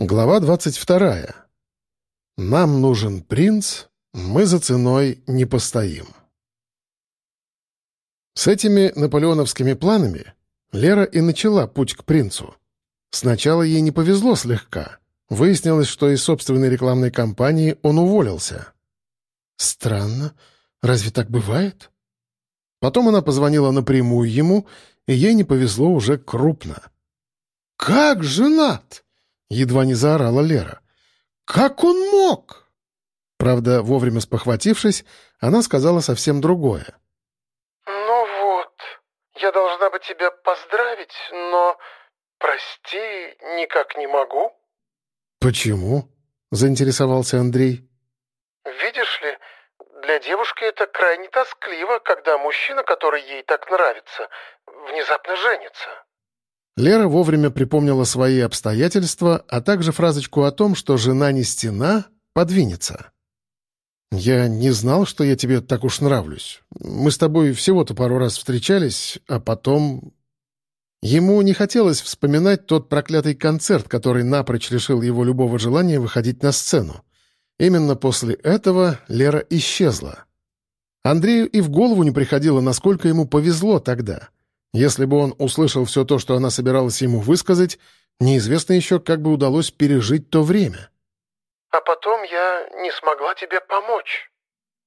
Глава 22. Нам нужен принц, мы за ценой не постоим. С этими наполеоновскими планами Лера и начала путь к принцу. Сначала ей не повезло слегка. Выяснилось, что из собственной рекламной кампании он уволился. Странно. Разве так бывает? Потом она позвонила напрямую ему, и ей не повезло уже крупно. «Как женат?» Едва не заорала Лера. «Как он мог?» Правда, вовремя спохватившись, она сказала совсем другое. «Ну вот, я должна бы тебя поздравить, но, прости, никак не могу». «Почему?» — заинтересовался Андрей. «Видишь ли, для девушки это крайне тоскливо, когда мужчина, который ей так нравится, внезапно женится». Лера вовремя припомнила свои обстоятельства, а также фразочку о том, что жена не стена, подвинется. «Я не знал, что я тебе так уж нравлюсь. Мы с тобой всего-то пару раз встречались, а потом...» Ему не хотелось вспоминать тот проклятый концерт, который напрочь лишил его любого желания выходить на сцену. Именно после этого Лера исчезла. Андрею и в голову не приходило, насколько ему повезло тогда — если бы он услышал все то, что она собиралась ему высказать, неизвестно еще, как бы удалось пережить то время. «А потом я не смогла тебе помочь».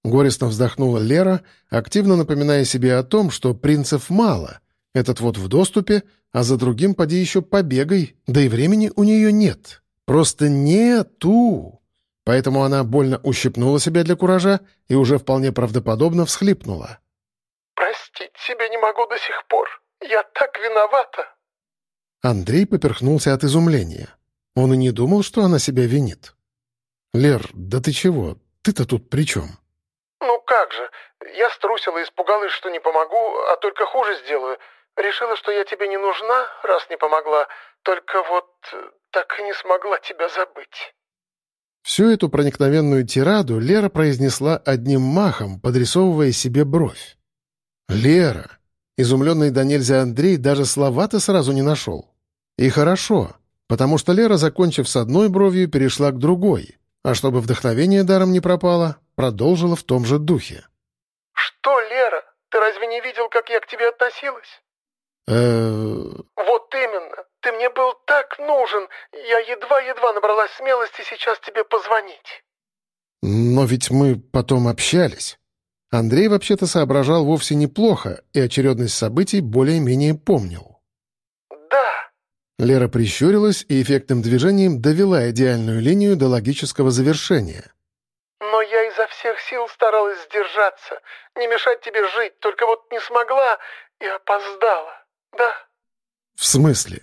Горестно вздохнула Лера, активно напоминая себе о том, что принцев мало. Этот вот в доступе, а за другим поди еще побегай, да и времени у нее нет. Просто нету. Поэтому она больно ущипнула себя для куража и уже вполне правдоподобно всхлипнула. «Простить себя не могу до сих пор. Я так виновата!» Андрей поперхнулся от изумления. Он и не думал, что она себя винит. «Лер, да ты чего? Ты-то тут при чем?» «Ну как же. Я струсила и испугалась, что не помогу, а только хуже сделаю. Решила, что я тебе не нужна, раз не помогла. Только вот так и не смогла тебя забыть». Всю эту проникновенную тираду Лера произнесла одним махом, подрисовывая себе бровь. «Лера!» Изумленный до нельзя Андрей даже слова-то сразу не нашел. И хорошо, потому что Лера, закончив с одной бровью, перешла к другой, а чтобы вдохновение даром не пропало, продолжила в том же духе. «Что, Лера, ты разве не видел, как я к тебе относилась?» э «Вот именно. Ты мне был так нужен. Я едва-едва набралась смелости сейчас тебе позвонить». «Но ведь мы потом общались». Андрей вообще-то соображал вовсе неплохо и очередность событий более-менее помнил. «Да». Лера прищурилась и эффектным движением довела идеальную линию до логического завершения. «Но я изо всех сил старалась сдержаться, не мешать тебе жить, только вот не смогла и опоздала, да?» «В смысле?»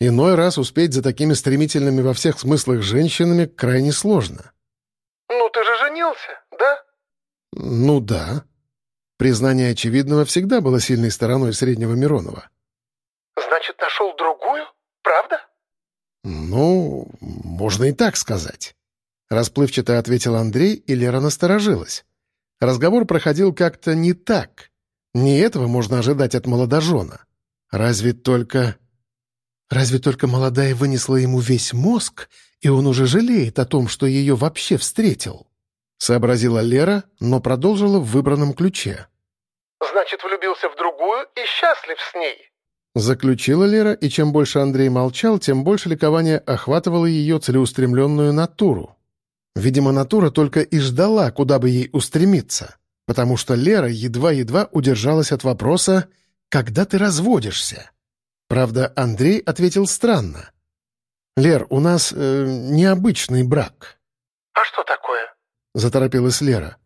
Иной раз успеть за такими стремительными во всех смыслах женщинами крайне сложно. «Ну ты же женился, да?» «Ну да». Признание очевидного всегда было сильной стороной среднего Миронова. «Значит, нашел другую? Правда?» «Ну, можно и так сказать». Расплывчато ответил Андрей, и Лера насторожилась. Разговор проходил как-то не так. Не этого можно ожидать от молодожена. Разве только... Разве только молодая вынесла ему весь мозг, и он уже жалеет о том, что ее вообще встретил. — сообразила Лера, но продолжила в выбранном ключе. «Значит, влюбился в другую и счастлив с ней?» Заключила Лера, и чем больше Андрей молчал, тем больше ликования охватывало ее целеустремленную натуру. Видимо, натура только и ждала, куда бы ей устремиться, потому что Лера едва-едва удержалась от вопроса «Когда ты разводишься?». Правда, Андрей ответил странно. «Лер, у нас э, необычный брак». «А что такое?» — заторопилась Лера.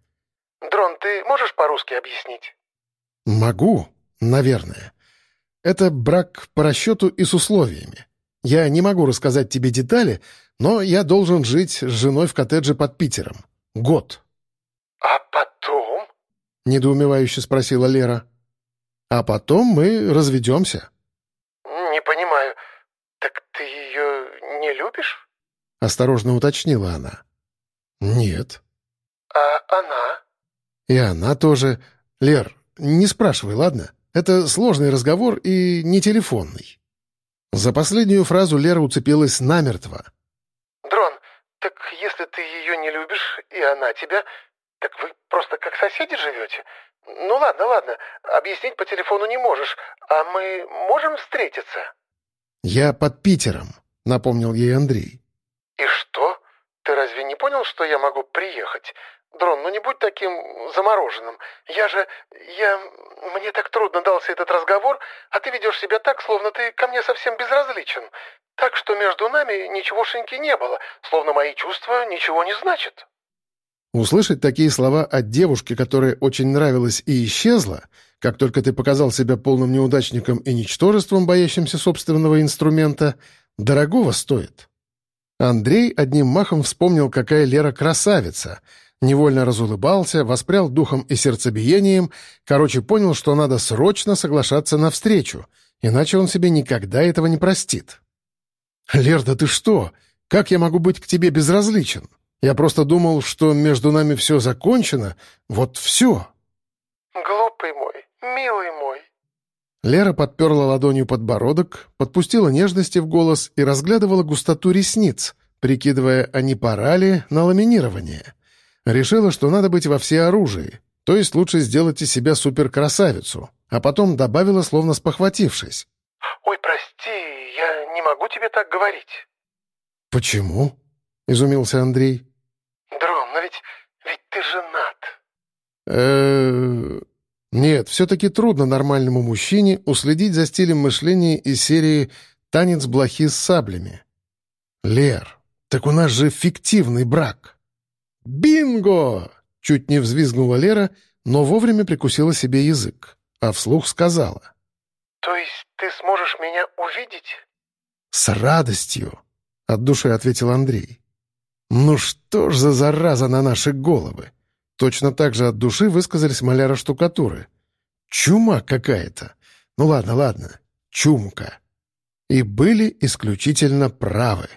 «Дрон, ты можешь по-русски объяснить?» «Могу, наверное. Это брак по расчету и с условиями. Я не могу рассказать тебе детали, но я должен жить с женой в коттедже под Питером. Год». «А потом?» — недоумевающе спросила Лера. «А потом мы разведемся». «Не понимаю. Так ты ее не любишь?» — осторожно уточнила она. «Нет». «А она?» «И она тоже. Лер, не спрашивай, ладно? Это сложный разговор и не телефонный». За последнюю фразу Лера уцепилась намертво. Так если ты ее не любишь, и она тебя, так вы просто как соседи живете? Ну ладно, ладно, объяснить по телефону не можешь, а мы можем встретиться?» «Я под Питером», — напомнил ей Андрей. «И что? Ты разве не понял, что я могу приехать? Дрон, ну не будь таким замороженным. Я же... я... Мне так трудно дался этот разговор, а ты ведешь себя так, словно ты ко мне совсем безразличен. Так что между нами ничегошеньки не было, словно мои чувства ничего не значат». Услышать такие слова от девушки, которая очень нравилась и исчезла, как только ты показал себя полным неудачником и ничтожеством, боящимся собственного инструмента, дорогого стоит. Андрей одним махом вспомнил, какая Лера красавица, невольно разулыбался, воспрял духом и сердцебиением, короче, понял, что надо срочно соглашаться на встречу, иначе он себе никогда этого не простит. «Лер, да ты что? Как я могу быть к тебе безразличен? Я просто думал, что между нами все закончено, вот все». «Глупый мой, милый мой». Лера подперла ладонью подбородок, подпустила нежности в голос и разглядывала густоту ресниц, прикидывая, а не пора ли на ламинирование. Решила, что надо быть во всеоружии, то есть лучше сделать из себя суперкрасавицу, а потом добавила, словно спохватившись. «Ой, прости, я не могу тебе так говорить». «Почему?» — изумился Андрей. «Дрон, но ведь... ведь ты женат». э Нет, все-таки трудно нормальному мужчине уследить за стилем мышления из серии «Танец блохи с саблями». «Лер, так у нас же фиктивный брак». «Бинго!» — чуть не взвизгнула Лера, но вовремя прикусила себе язык, а вслух сказала. «То есть ты сможешь меня увидеть?» «С радостью!» — от души ответил Андрей. «Ну что ж за зараза на наши головы!» Точно так же от души высказались маляра штукатуры. «Чума какая-то! Ну ладно, ладно, чумка!» И были исключительно правы.